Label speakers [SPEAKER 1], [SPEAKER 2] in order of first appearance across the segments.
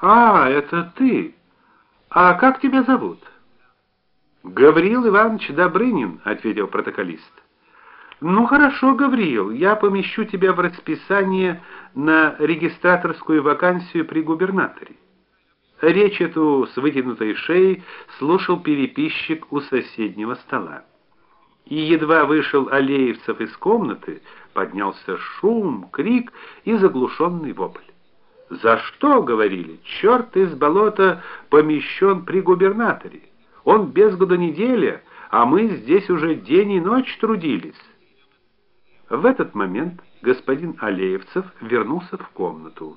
[SPEAKER 1] А, это ты. А как тебя зовут? Гавриил Иванович Добрынин, ответил протоколист. Ну хорошо, Гавриил, я помещу тебя в расписание на регистраторскую вакансию при губернаторе. Речь эту с вытянутой шеей слушал переписчик у соседнего стола. И едва вышел Алеевцев из комнаты, поднялся шум, крик и заглушенный вопль. За что, говорили, черт из болота помещен при губернаторе. Он без года неделя, а мы здесь уже день и ночь трудились. В этот момент господин Алеевцев вернулся в комнату.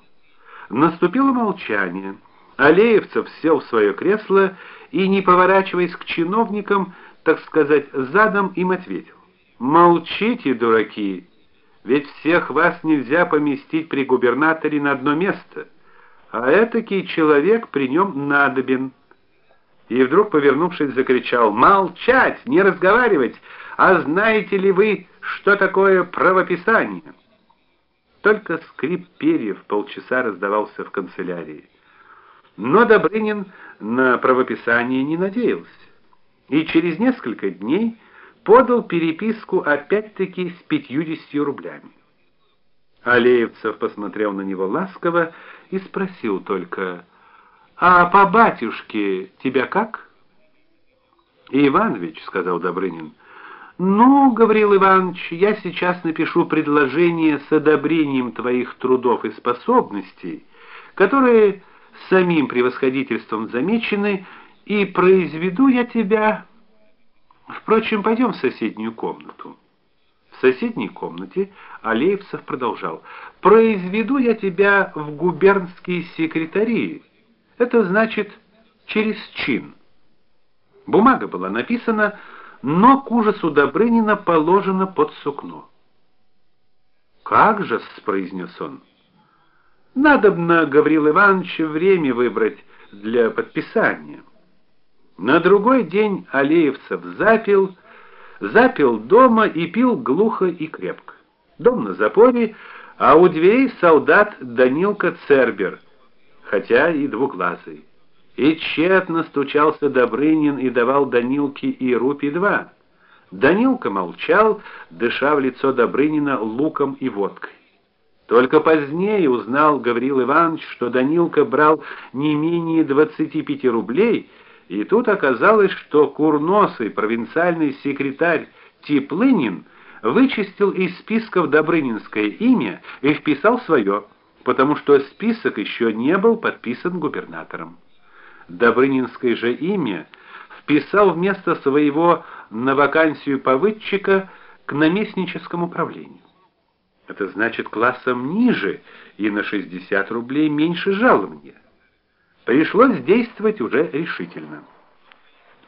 [SPEAKER 1] Наступило молчание. Алеевцев сел в свое кресло и, не поворачиваясь к чиновникам, так сказать, задом им ответил: "Молчите, дураки. Ведь всех вас нельзя поместить при губернаторе на одно место, а этакий человек при нем надобен". И вдруг, повернувшись, закричал: "Молчать, не разговаривать! А знаете ли вы, что такое правописание?" Только скрип перьев полчаса раздавался в канцелярии. Но Добрынин на правописание не надеялся. И через несколько дней подал переписку опять-таки с пятьюдесятью рублями. Алеевцев посмотрел на него ласково и спросил только: "А по батюшке тебя как?" "Иванович", сказал Добрынин. "Ну, Гаврил Иванович, я сейчас напишу предложение с одобрением твоих трудов и способностей, которые самим превосходительством замечены, и произведу я тебя. Впрочем, пойдем в соседнюю комнату. В соседней комнате Алеевцев продолжал: "Произведу я тебя в губернские секретари. Это значит через чин". Бумага была написана, но к ужасу Добрынина положена под сукно. "Как же", произнес он. Надобно, Гаврил Иванович, время выбрать для подписания. На другой день Алеевцев запил, запил дома и пил глухо и крепко. Дом на запоре, а у дверей солдат Данилка Цербер, хотя и двуглазый. И тщетно стучался Добрынин и давал Данилке и рупий два. Данилка молчал, дыша в лицо Добрынина луком и водкой. Только позднее узнал Гаврил Иванович, что Данилка брал не менее 25 рублей, и тут оказалось, что курносый провинциальный секретарь Теплынин вычистил из списков Добрынинское имя и вписал свое, потому что список еще не был подписан губернатором. Добрынинское же имя вписал вместо своего на вакансию повыдчика к наместническому управлению. Это значит классом ниже и на 60 рублей меньше жалования. Пришлось действовать уже решительно.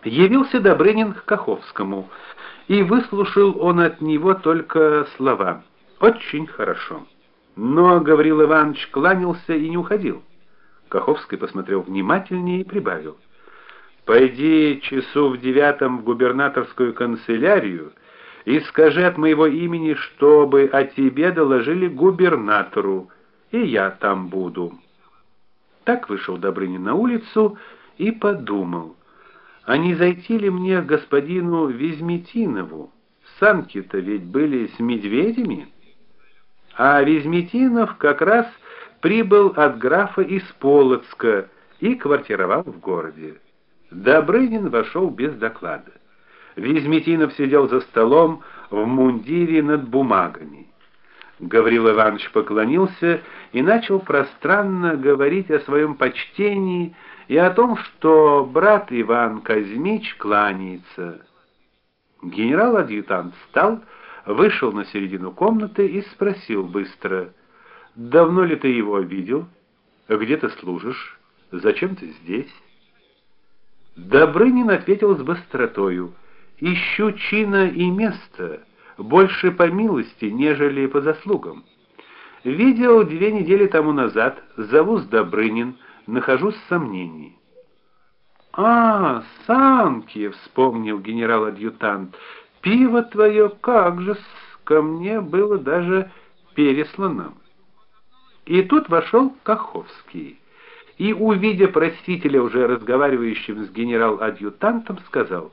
[SPEAKER 1] Явился Добрынин к Каховскому, и выслушал он от него только слова: "Очень хорошо". Но Гаврил Иванович кланялся и не уходил. Каховский посмотрел внимательнее и прибавил: "Пойди часу в девятом в губернаторскую канцелярию и скажи от моего имени, чтобы о тебе доложили губернатору, и я там буду. Так вышел Добрынин на улицу и подумал: а не зайти ли мне к господину Визметинову? Санки-то ведь были с медведями. А Визметинов как раз прибыл от графа из Полоцка и квартировал в городе. Добрынин вошел без доклада. Визметинов сидел за столом в мундире над бумагами. Гаврил Иванович поклонился и начал пространно говорить о своем почтении и о том, что брат Иван Казмич кланяется. Генерал-адъютант встал, вышел на середину комнаты и спросил быстро: "Давно ли ты его видел? Где ты служишь? Зачем ты здесь?" Добрынин ответил с быстротою: Ищу чина и места, больше по милости, нежели по заслугам. Видел две недели тому назад, зовусь Добрынин, нахожусь в сомнении. А, санки, вспомнил генерал-адъютант. Пиво твое как же ко мне было даже переслано. И тут вошел Каховский и увидя просителя уже разговаривающим с генерал-адъютантом, сказал: